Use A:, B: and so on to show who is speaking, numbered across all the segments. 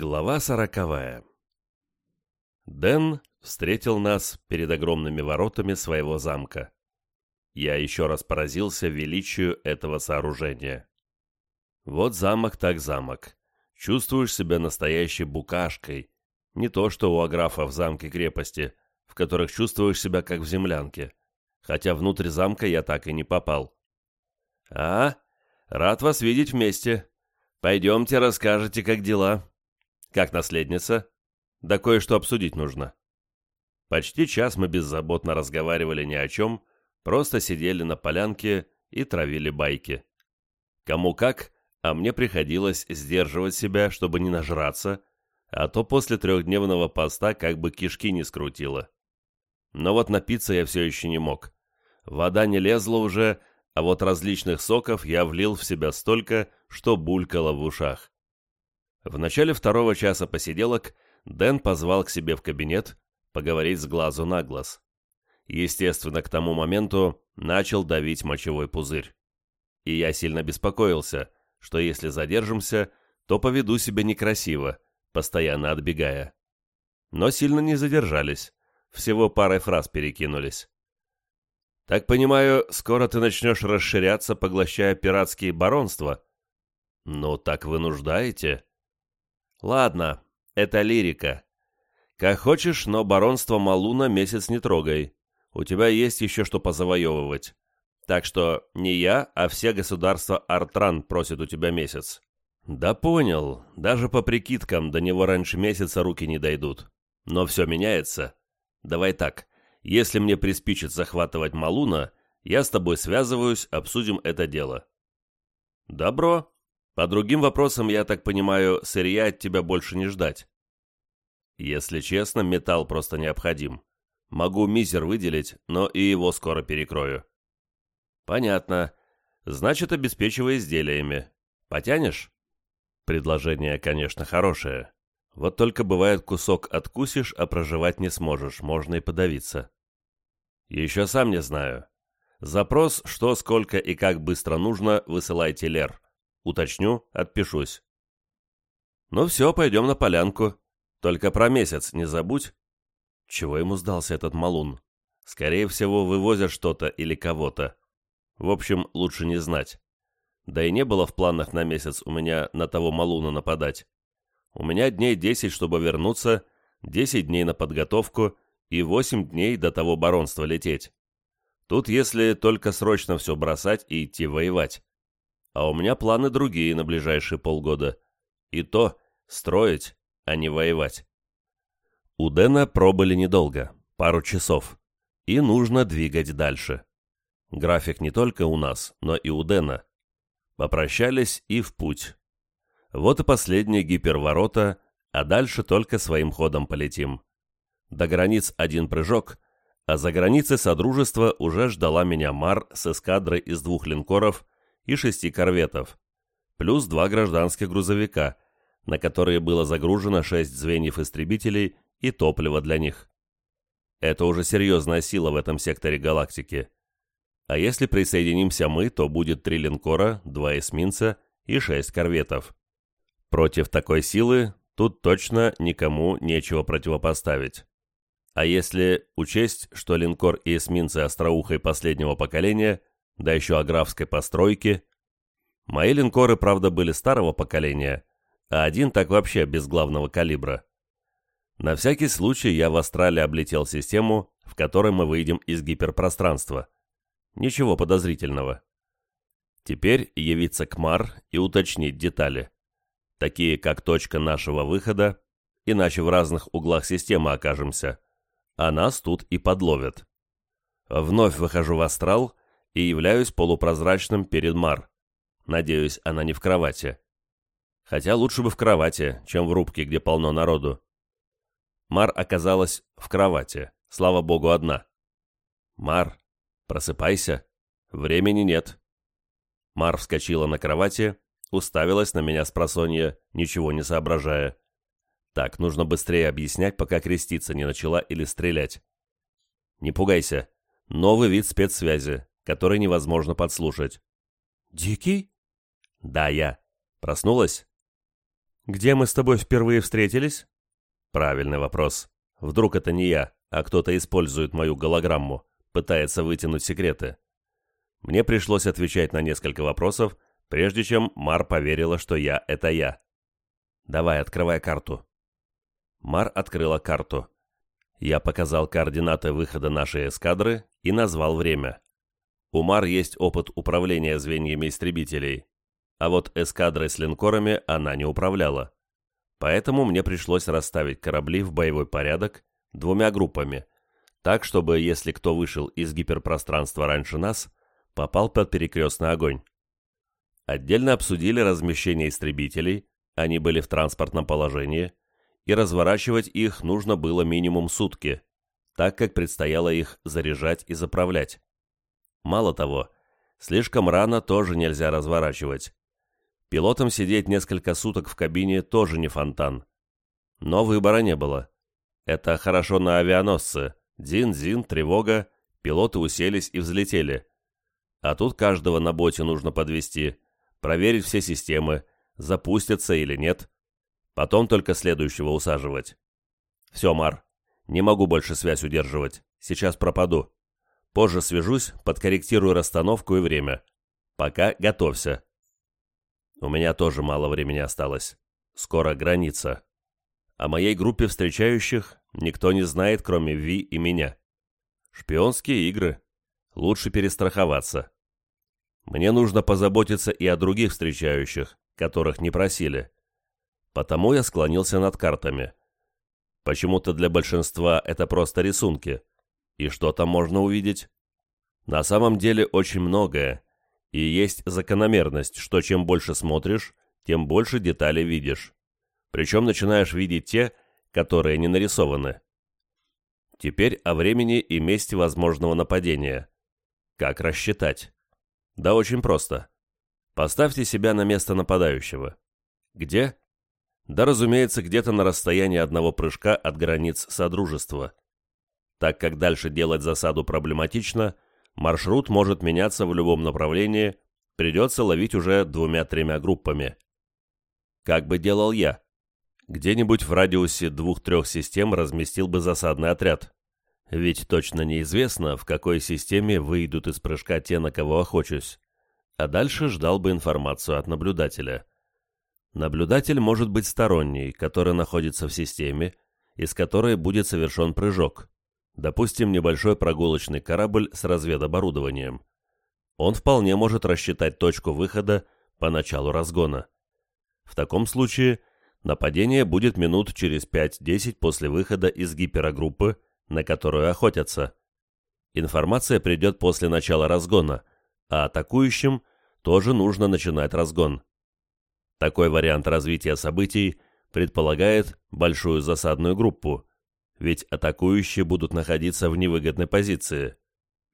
A: Глава сороковая Дэн встретил нас перед огромными воротами своего замка. Я еще раз поразился величию этого сооружения. Вот замок так замок. Чувствуешь себя настоящей букашкой. Не то, что у аграфа в замке-крепости, в которых чувствуешь себя как в землянке. Хотя внутрь замка я так и не попал. «А, рад вас видеть вместе. Пойдемте, расскажете, как дела». «Как наследница?» «Да кое-что обсудить нужно». Почти час мы беззаботно разговаривали ни о чем, просто сидели на полянке и травили байки. Кому как, а мне приходилось сдерживать себя, чтобы не нажраться, а то после трехдневного поста как бы кишки не скрутило. Но вот напиться я все еще не мог. Вода не лезла уже, а вот различных соков я влил в себя столько, что булькало в ушах. В начале второго часа посиделок Дэн позвал к себе в кабинет поговорить с глазу на глаз. Естественно, к тому моменту начал давить мочевой пузырь. И я сильно беспокоился, что если задержимся, то поведу себя некрасиво, постоянно отбегая. Но сильно не задержались, всего парой фраз перекинулись. «Так понимаю, скоро ты начнешь расширяться, поглощая пиратские баронства?» «Ну, так вынуждаете?» Ладно, это лирика. Как хочешь, но баронство Малуна месяц не трогай. У тебя есть еще что позавоевывать. Так что не я, а все государства Артран просят у тебя месяц. Да понял, даже по прикидкам до него раньше месяца руки не дойдут. Но все меняется. Давай так, если мне приспичит захватывать Малуна, я с тобой связываюсь, обсудим это дело. Добро. По другим вопросам, я так понимаю, сырья от тебя больше не ждать. Если честно, металл просто необходим. Могу мизер выделить, но и его скоро перекрою. Понятно. Значит, обеспечивай изделиями. Потянешь? Предложение, конечно, хорошее. Вот только бывает кусок откусишь, а проживать не сможешь, можно и подавиться. Еще сам не знаю. Запрос, что, сколько и как быстро нужно, высылайте Лер. Уточню, отпишусь. Ну все, пойдем на полянку. Только про месяц не забудь. Чего ему сдался этот малун? Скорее всего, вывозят что-то или кого-то. В общем, лучше не знать. Да и не было в планах на месяц у меня на того малуна нападать. У меня дней десять, чтобы вернуться, десять дней на подготовку и восемь дней до того баронства лететь. Тут если только срочно все бросать и идти воевать. А у меня планы другие на ближайшие полгода. И то строить, а не воевать. У Дэна пробыли недолго, пару часов. И нужно двигать дальше. График не только у нас, но и у Дэна. Попрощались и в путь. Вот и последние гиперворота, а дальше только своим ходом полетим. До границ один прыжок, а за границей Содружества уже ждала меня Мар с эскадрой из двух линкоров и шести корветов, плюс два гражданских грузовика, на которые было загружено шесть звеньев истребителей и топливо для них. Это уже серьезная сила в этом секторе галактики. А если присоединимся мы, то будет три линкора, два эсминца и шесть корветов. Против такой силы тут точно никому нечего противопоставить. А если учесть, что линкор и эсминцы остроухой последнего поколения да еще аграфской постройки. Мои линкоры, правда, были старого поколения, а один так вообще без главного калибра. На всякий случай я в Астрале облетел систему, в которой мы выйдем из гиперпространства. Ничего подозрительного. Теперь явиться к Мар и уточнить детали. Такие, как точка нашего выхода, иначе в разных углах системы окажемся, а нас тут и подловят. Вновь выхожу в Астрал и являюсь полупрозрачным перед Мар. Надеюсь, она не в кровати. Хотя лучше бы в кровати, чем в рубке, где полно народу. Мар оказалась в кровати, слава богу, одна. «Мар, просыпайся, времени нет». Мар вскочила на кровати, уставилась на меня с просонья, ничего не соображая. Так, нужно быстрее объяснять, пока креститься не начала или стрелять. «Не пугайся. Новый вид спецсвязи который невозможно подслушать.
B: «Дикий?»
A: «Да, я. Проснулась?» Где мы с тобой впервые встретились? Правильный вопрос. Вдруг это не я, а кто-то использует мою голограмму, пытается вытянуть секреты. Мне пришлось отвечать на несколько вопросов, прежде чем Мар поверила, что я — это я. «Давай, открывай карту». Мар открыла карту. Я показал координаты выхода нашей эскадры и назвал время. У Мар есть опыт управления звеньями истребителей, а вот эскадрой с линкорами она не управляла. Поэтому мне пришлось расставить корабли в боевой порядок двумя группами, так, чтобы, если кто вышел из гиперпространства раньше нас, попал под перекрестный огонь. Отдельно обсудили размещение истребителей, они были в транспортном положении, и разворачивать их нужно было минимум сутки, так как предстояло их заряжать и заправлять. Мало того, слишком рано тоже нельзя разворачивать. Пилотам сидеть несколько суток в кабине тоже не фонтан. Но выбора не было. Это хорошо на авианосце. Дин-зин, тревога, пилоты уселись и взлетели. А тут каждого на боте нужно подвести, проверить все системы, запустятся или нет. Потом только следующего усаживать. Все, Мар, не могу больше связь удерживать. Сейчас пропаду. Позже свяжусь, подкорректирую расстановку и время. Пока готовься. У меня тоже мало времени осталось. Скоро граница. О моей группе встречающих никто не знает, кроме Ви и меня. Шпионские игры. Лучше перестраховаться. Мне нужно позаботиться и о других встречающих, которых не просили. Потому я склонился над картами. Почему-то для большинства это просто рисунки. И что там можно увидеть? На самом деле очень многое. И есть закономерность, что чем больше смотришь, тем больше деталей видишь. Причем начинаешь видеть те, которые не нарисованы. Теперь о времени и месте возможного нападения. Как рассчитать? Да очень просто. Поставьте себя на место нападающего. Где? Да, разумеется, где-то на расстоянии одного прыжка от границ Содружества. Так как дальше делать засаду проблематично, маршрут может меняться в любом направлении, придется ловить уже двумя-тремя группами. Как бы делал я? Где-нибудь в радиусе двух-трех систем разместил бы засадный отряд. Ведь точно неизвестно, в какой системе выйдут из прыжка те, на кого охочусь. А дальше ждал бы информацию от наблюдателя. Наблюдатель может быть сторонний, который находится в системе, из которой будет совершен прыжок. Допустим, небольшой прогулочный корабль с разведоборудованием. Он вполне может рассчитать точку выхода по началу разгона. В таком случае нападение будет минут через 5-10 после выхода из гиперогруппы, на которую охотятся. Информация придет после начала разгона, а атакующим тоже нужно начинать разгон. Такой вариант развития событий предполагает большую засадную группу, ведь атакующие будут находиться в невыгодной позиции.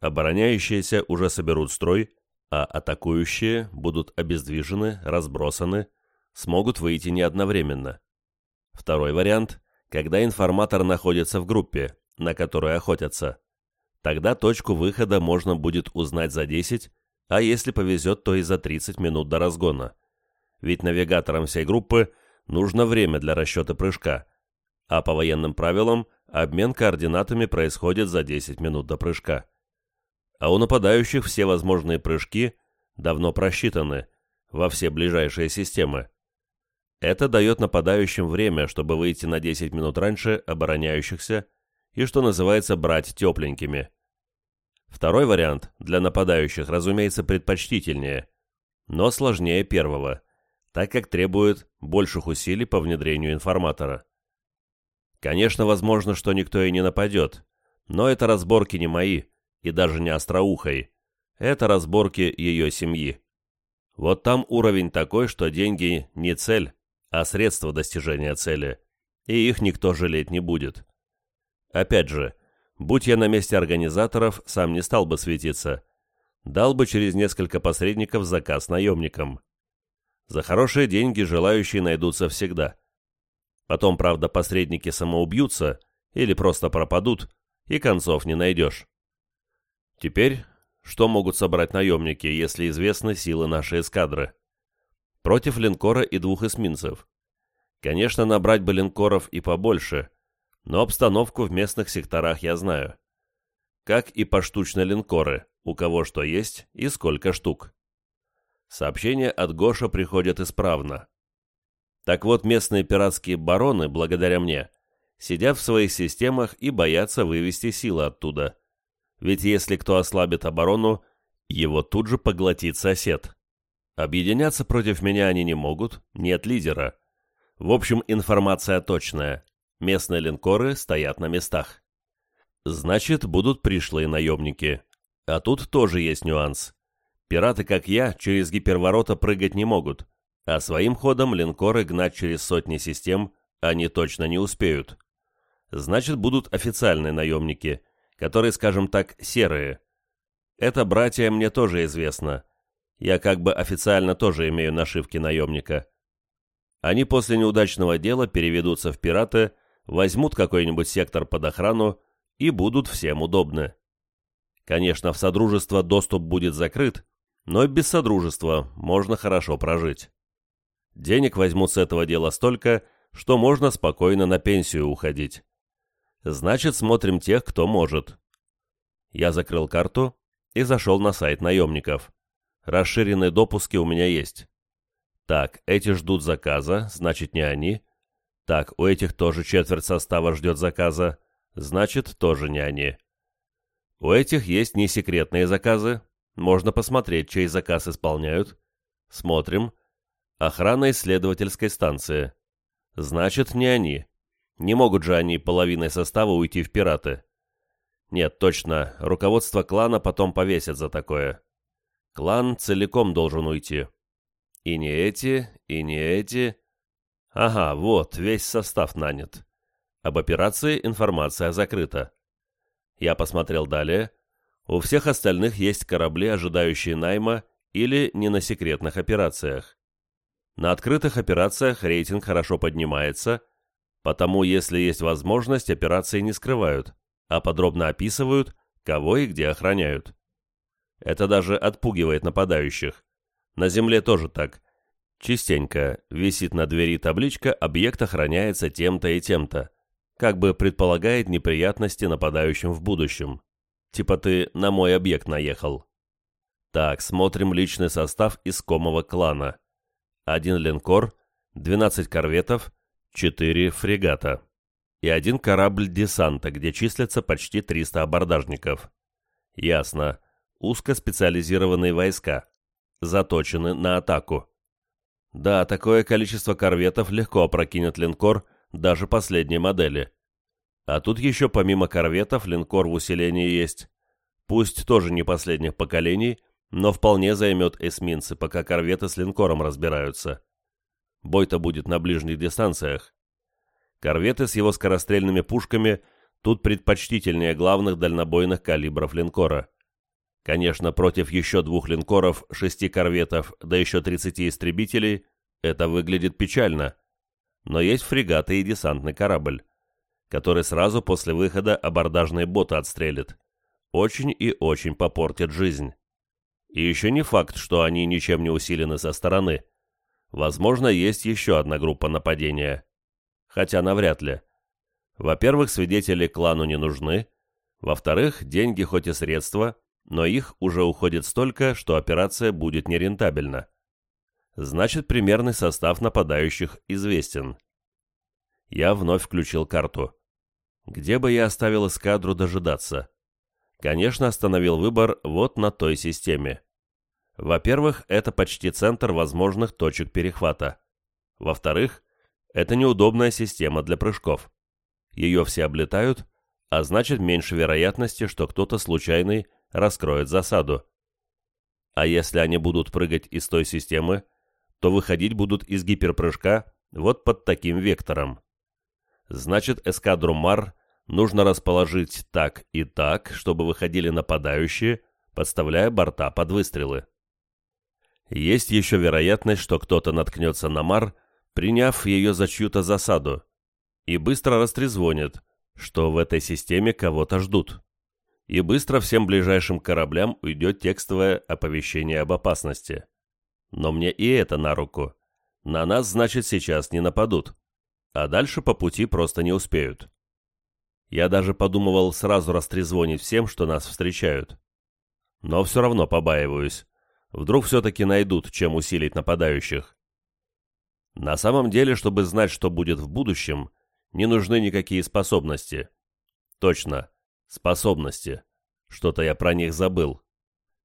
A: Обороняющиеся уже соберут строй, а атакующие будут обездвижены, разбросаны, смогут выйти не одновременно. Второй вариант – когда информатор находится в группе, на которую охотятся. Тогда точку выхода можно будет узнать за 10, а если повезет, то и за 30 минут до разгона. Ведь навигаторам всей группы нужно время для расчета прыжка, а по военным правилам обмен координатами происходит за 10 минут до прыжка. А у нападающих все возможные прыжки давно просчитаны во все ближайшие системы. Это дает нападающим время, чтобы выйти на 10 минут раньше обороняющихся и, что называется, брать тепленькими. Второй вариант для нападающих, разумеется, предпочтительнее, но сложнее первого, так как требует больших усилий по внедрению информатора. Конечно, возможно, что никто и не нападет, но это разборки не мои и даже не остроухой. Это разборки ее семьи. Вот там уровень такой, что деньги не цель, а средство достижения цели, и их никто жалеть не будет. Опять же, будь я на месте организаторов, сам не стал бы светиться. Дал бы через несколько посредников заказ наемникам. За хорошие деньги желающие найдутся всегда. Потом, правда, посредники самоубьются или просто пропадут, и концов не найдешь. Теперь, что могут собрать наемники, если известны силы нашей эскадры? Против линкора и двух эсминцев. Конечно, набрать бы линкоров и побольше, но обстановку в местных секторах я знаю. Как и поштучно линкоры, у кого что есть и сколько штук. Сообщения от Гоша приходят исправно. Так вот, местные пиратские бароны, благодаря мне, сидят в своих системах и боятся вывести силы оттуда. Ведь если кто ослабит оборону, его тут же поглотит сосед. Объединяться против меня они не могут, нет лидера. В общем, информация точная. Местные линкоры стоят на местах. Значит, будут пришлые наемники. А тут тоже есть нюанс. Пираты, как я, через гиперворота прыгать не могут, а своим ходом линкоры гнать через сотни систем они точно не успеют. Значит, будут официальные наемники, которые, скажем так, серые. Это, братья, мне тоже известно. Я как бы официально тоже имею нашивки наемника. Они после неудачного дела переведутся в пираты, возьмут какой-нибудь сектор под охрану и будут всем удобны. Конечно, в Содружество доступ будет закрыт, но без Содружества можно хорошо прожить. Денег возьмут с этого дела столько, что можно спокойно на пенсию уходить. Значит, смотрим тех, кто может. Я закрыл карту и зашел на сайт наемников. Расширенные допуски у меня есть. Так, эти ждут заказа, значит, не они. Так, у этих тоже четверть состава ждет заказа, значит, тоже не они. У этих есть несекретные заказы, можно посмотреть, чей заказ исполняют. Смотрим. Охрана исследовательской станции. Значит, не они. Не могут же они половиной состава уйти в пираты. Нет, точно, руководство клана потом повесят за такое. Клан целиком должен уйти. И не эти, и не эти. Ага, вот, весь состав нанят. Об операции информация закрыта. Я посмотрел далее. У всех остальных есть корабли, ожидающие найма или не на секретных операциях. На открытых операциях рейтинг хорошо поднимается – Потому, если есть возможность, операции не скрывают, а подробно описывают, кого и где охраняют. Это даже отпугивает нападающих. На земле тоже так. Частенько висит на двери табличка «Объект охраняется тем-то и тем-то», как бы предполагает неприятности нападающим в будущем. Типа ты на мой объект наехал. Так, смотрим личный состав искомого клана. Один линкор, 12 корветов, четыре фрегата и один корабль десанта, где числятся почти 300 абордажников. Ясно. Узкоспециализированные войска. Заточены на атаку. Да, такое количество корветов легко опрокинет линкор даже последней модели. А тут еще помимо корветов линкор в усилении есть. Пусть тоже не последних поколений, но вполне займет эсминцы, пока корветы с линкором разбираются. Бой-то будет на ближних дистанциях. Корветы с его скорострельными пушками тут предпочтительнее главных дальнобойных калибров линкора. Конечно, против еще двух линкоров, шести корветов, да еще 30 истребителей, это выглядит печально. Но есть фрегаты и десантный корабль, который сразу после выхода абордажные боты отстрелит. Очень и очень попортит жизнь. И еще не факт, что они ничем не усилены со стороны – Возможно, есть еще одна группа нападения. Хотя навряд ли. Во-первых, свидетели клану не нужны. Во-вторых, деньги хоть и средства, но их уже уходит столько, что операция будет нерентабельна. Значит, примерный состав нападающих известен. Я вновь включил карту. Где бы я оставил эскадру дожидаться? Конечно, остановил выбор вот на той системе. Во-первых, это почти центр возможных точек перехвата. Во-вторых, это неудобная система для прыжков. Ее все облетают, а значит меньше вероятности, что кто-то случайный раскроет засаду. А если они будут прыгать из той системы, то выходить будут из гиперпрыжка вот под таким вектором. Значит, эскадру Мар нужно расположить так и так, чтобы выходили нападающие, подставляя борта под выстрелы. Есть еще вероятность, что кто-то наткнется на Мар, приняв ее за чью-то засаду, и быстро растрезвонит, что в этой системе кого-то ждут. И быстро всем ближайшим кораблям уйдет текстовое оповещение об опасности. Но мне и это на руку. На нас, значит, сейчас не нападут. а дальше по пути просто не успеют. Я даже подумывал сразу растрезвонить всем, что нас встречают. Но все равно побаиваюсь. Вдруг все-таки найдут, чем усилить нападающих. На самом деле, чтобы знать, что будет в будущем, не нужны никакие способности. Точно, способности. Что-то я про них забыл.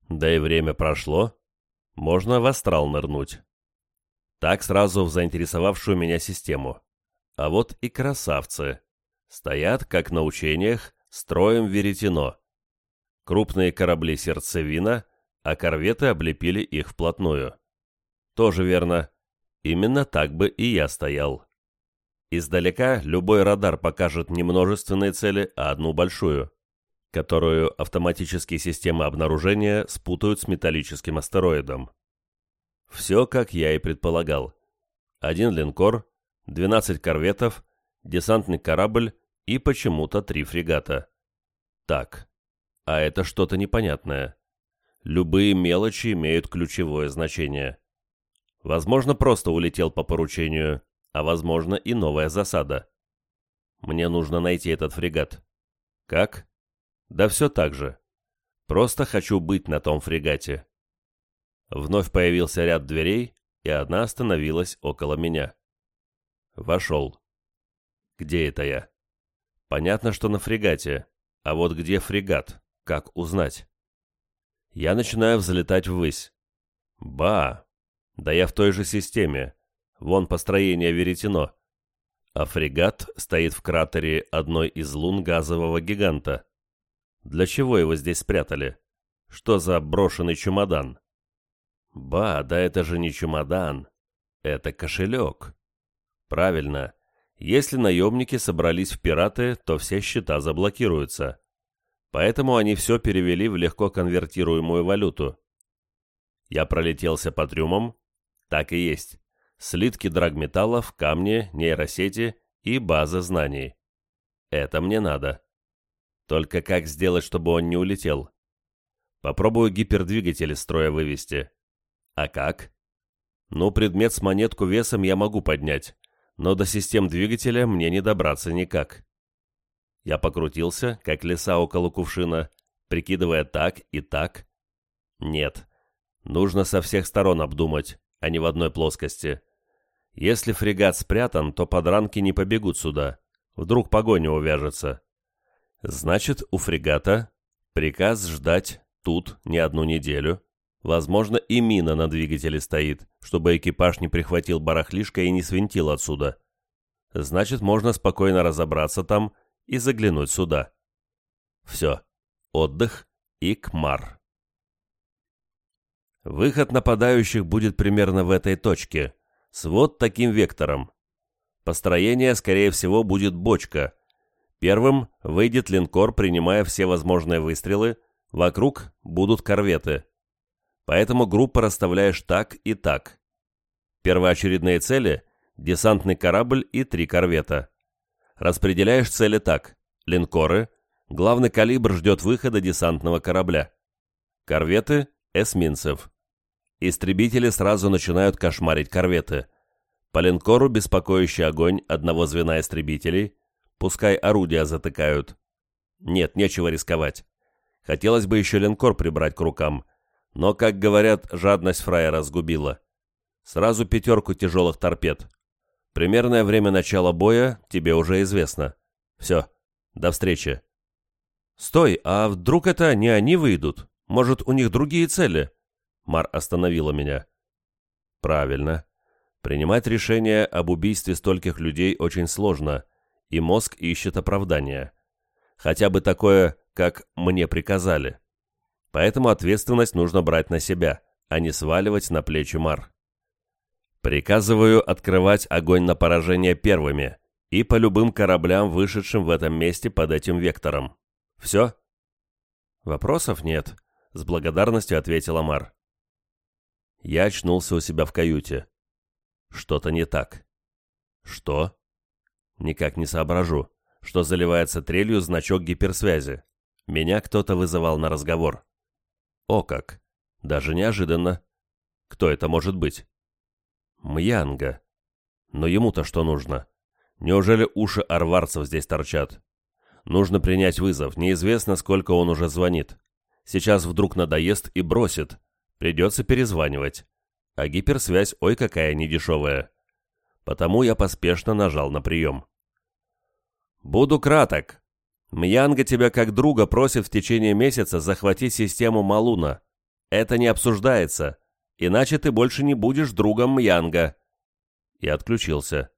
A: Да и время прошло. Можно в астрал нырнуть. Так сразу в заинтересовавшую меня систему. А вот и красавцы. Стоят, как на учениях, строем веретено. Крупные корабли сердцевина, а корветы облепили их вплотную. Тоже верно. Именно так бы и я стоял. Издалека любой радар покажет не множественные цели, а одну большую, которую автоматические системы обнаружения спутают с металлическим астероидом. Все, как я и предполагал. Один линкор, 12 корветов, десантный корабль и почему-то три фрегата. Так, а это что-то непонятное. Любые мелочи имеют ключевое значение. Возможно, просто улетел по поручению, а возможно и новая засада. Мне нужно найти этот фрегат. Как? Да все так же. Просто хочу быть на том фрегате. Вновь появился ряд дверей, и одна остановилась около меня. Вошел. Где это я? Понятно, что на фрегате. А вот где фрегат? Как узнать? Я начинаю взлетать ввысь. Ба! Да я в той же системе. Вон построение веретено. А фрегат стоит в кратере одной из лун газового гиганта. Для чего его здесь спрятали? Что за брошенный чемодан? Ба, да это же не чемодан. Это кошелек. Правильно. Если наемники собрались в пираты, то все счета заблокируются. Поэтому они все перевели в легко конвертируемую валюту. Я пролетелся по трюмам. Так и есть. Слитки драгметаллов, камни, нейросети и база знаний. Это мне надо. Только как сделать, чтобы он не улетел? Попробую гипердвигатель из строя вывести. А как? Ну, предмет с монетку весом я могу поднять но до систем двигателя мне не добраться никак. Я покрутился, как лиса около кувшина, прикидывая так и так. Нет, нужно со всех сторон обдумать, а не в одной плоскости. Если фрегат спрятан, то подранки не побегут сюда. Вдруг погоня увяжется. Значит, у фрегата приказ ждать тут не одну неделю. Возможно, и мина на двигателе стоит, чтобы экипаж не прихватил барахлишко и не свинтил отсюда. Значит, можно спокойно разобраться там и заглянуть сюда. Все. Отдых и кмар. Выход нападающих будет примерно в этой точке, с вот таким вектором. Построение, скорее всего, будет бочка. Первым выйдет линкор, принимая все возможные выстрелы, вокруг будут корветы. Поэтому группы расставляешь так и так. Первоочередные цели – десантный корабль и три корвета. Распределяешь цели так. Линкоры. Главный калибр ждет выхода десантного корабля. Корветы – эсминцев. Истребители сразу начинают кошмарить корветы. По линкору беспокоящий огонь одного звена истребителей. Пускай орудия затыкают. Нет, нечего рисковать. Хотелось бы еще линкор прибрать к рукам – но, как говорят, жадность фраера сгубила. Сразу пятерку тяжелых торпед. Примерное время начала боя тебе уже известно. Все, до встречи. Стой, а вдруг это не они выйдут? Может, у них другие цели? Мар остановила меня. Правильно. Принимать решение об убийстве стольких людей очень сложно, и мозг ищет оправдания. Хотя бы такое, как «мне приказали». Поэтому ответственность нужно брать на себя, а не сваливать на плечи Мар. Приказываю открывать огонь на поражение первыми и по любым кораблям, вышедшим в этом месте под этим вектором. Все? Вопросов нет, с благодарностью ответила Мар. Я очнулся у себя в каюте. Что-то не так. Что? Никак не соображу, что заливается трелью значок гиперсвязи. Меня кто-то вызывал на разговор. О как! Даже неожиданно. Кто это может быть? Мьянга. Но ему-то что нужно? Неужели уши арварцев здесь торчат? Нужно принять вызов, неизвестно, сколько он уже звонит. Сейчас вдруг надоест и бросит. Придется перезванивать. А гиперсвязь ой какая недешевая. Потому я поспешно нажал на прием. «Буду краток. Мьянга тебя как друга просит в течение месяца захватить систему Малуна. Это не обсуждается, иначе ты больше не будешь другом Мьянга». И отключился.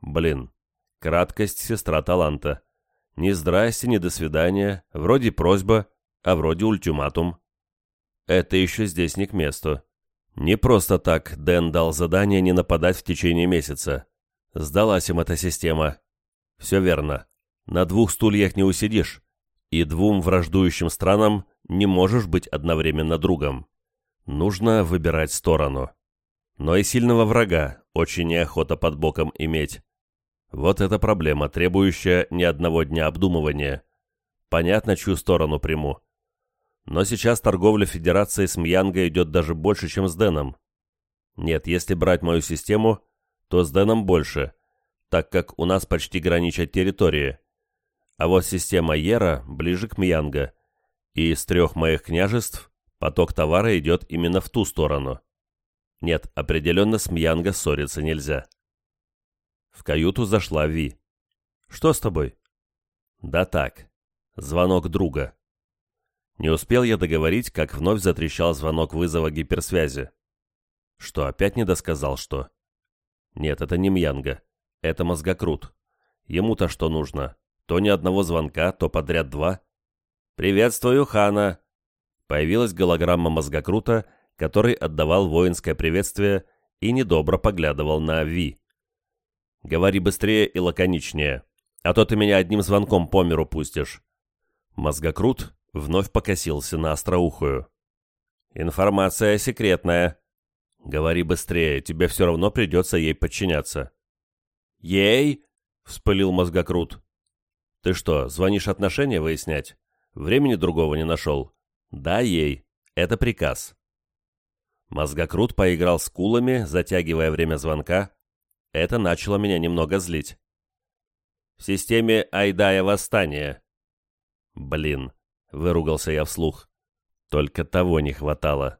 A: Блин, краткость сестра таланта. Ни здрасте, ни до свидания, вроде просьба, а вроде ультиматум. Это еще здесь не к месту. Не просто так Дэн дал задание не нападать в течение месяца. Сдалась им эта система. Все верно. На двух стульях не усидишь. И двум враждующим странам не можешь быть одновременно другом. Нужно выбирать сторону. Но и сильного врага очень неохота под боком иметь. Вот эта проблема, требующая не одного дня обдумывания. Понятно, чью сторону приму. Но сейчас торговля Федерации с Мьянго идет даже больше, чем с Дэном. Нет, если брать мою систему, то с Дэном больше, так как у нас почти граничат территории. А вот система Ера ближе к Мьянго, и из трех моих княжеств поток товара идет именно в ту сторону. Нет, определенно с Мьянго ссориться нельзя. В каюту зашла Ви. «Что с тобой?» «Да так. Звонок друга». Не успел я договорить, как вновь затрещал звонок вызова гиперсвязи. Что, опять не досказал, что? Нет, это не Мьянга. Это мозгокрут. Ему-то что нужно? То ни одного звонка, то подряд два. «Приветствую, Хана!» Появилась голограмма мозгокрута, который отдавал воинское приветствие и недобро поглядывал на Ви. Говори быстрее и лаконичнее, а то ты меня одним звонком по миру пустишь». Мозгокрут вновь покосился на остроухую. «Информация секретная. Говори быстрее, тебе все равно придется ей подчиняться». «Ей?» — вспылил мозгокрут. «Ты что, звонишь отношения выяснять? Времени другого не нашел?» «Да, ей. Это приказ». Мозгокрут поиграл с кулами, затягивая время звонка, это начало меня немного злить. В системе Айдая восстание. Блин, выругался я вслух. Только того не хватало.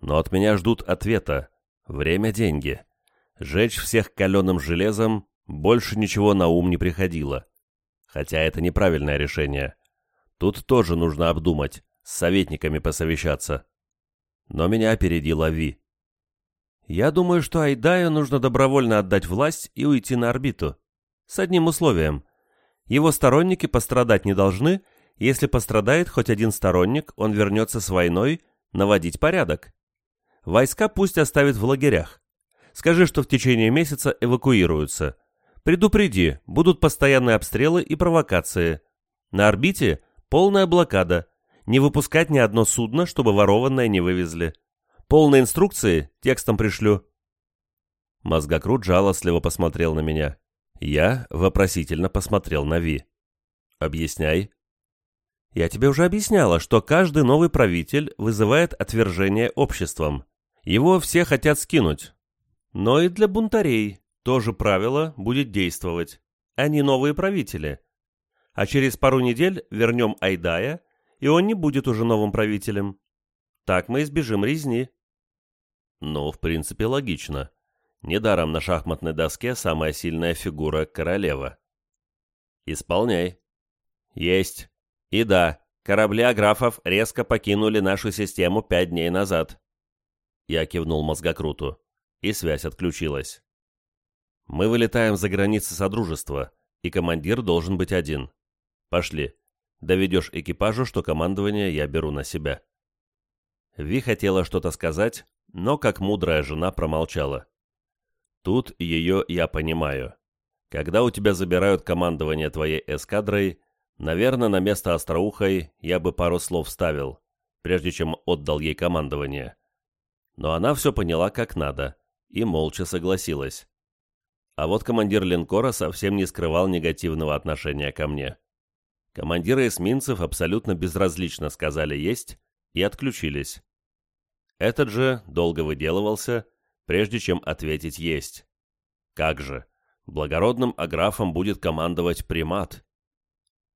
A: Но от меня ждут ответа. Время – деньги. Жечь всех каленым железом больше ничего на ум не приходило. Хотя это неправильное решение. Тут тоже нужно обдумать, с советниками посовещаться. Но меня опередила Ви. Я думаю, что Айдаю нужно добровольно отдать власть и уйти на орбиту. С одним условием. Его сторонники пострадать не должны, если пострадает хоть один сторонник, он вернется с войной наводить порядок. Войска пусть оставит в лагерях. Скажи, что в течение месяца эвакуируются. Предупреди, будут постоянные обстрелы и провокации. На орбите полная блокада. Не выпускать ни одно судно, чтобы ворованное не вывезли. Полные инструкции текстом пришлю». Мозгокрут жалостливо посмотрел на меня. Я вопросительно посмотрел на Ви. «Объясняй». «Я тебе уже объясняла, что каждый новый правитель вызывает отвержение обществом. Его все хотят скинуть. Но и для бунтарей тоже правило будет действовать. Они новые правители. А через пару недель вернем Айдая, и он не будет уже новым правителем. Так мы избежим резни». Ну, в принципе, логично. Недаром на шахматной доске самая сильная фигура — королева. Исполняй. Есть. И да, корабли аграфов резко покинули нашу систему пять дней назад. Я кивнул мозгокруту, и связь отключилась. Мы вылетаем за границы Содружества, и командир должен быть один. Пошли. Доведешь экипажу, что командование я беру на себя. Ви хотела что-то сказать, но как мудрая жена промолчала. Тут ее я понимаю. Когда у тебя забирают командование твоей эскадрой, наверное, на место Остроухой я бы пару слов вставил, прежде чем отдал ей командование. Но она все поняла как надо и молча согласилась. А вот командир линкора совсем не скрывал негативного отношения ко мне. Командиры эсминцев абсолютно безразлично сказали «есть» и отключились. Этот же долго выделывался, прежде чем ответить «есть». Как же, Благородным аграфом будет командовать примат.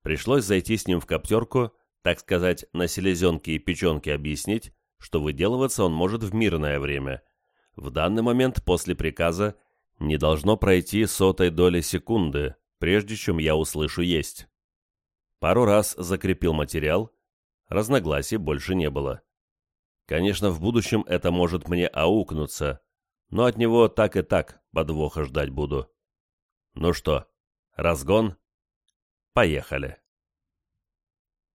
A: Пришлось зайти с ним в коптерку, так сказать, на селезенке и печенке объяснить, что выделываться он может в мирное время. В данный момент после приказа не должно пройти сотой доли секунды, прежде чем я услышу «есть». Пару раз закрепил материал, разногласий больше не было. Конечно, в будущем это может мне аукнуться, но от него так и так подвоха ждать буду. Ну что, разгон? Поехали.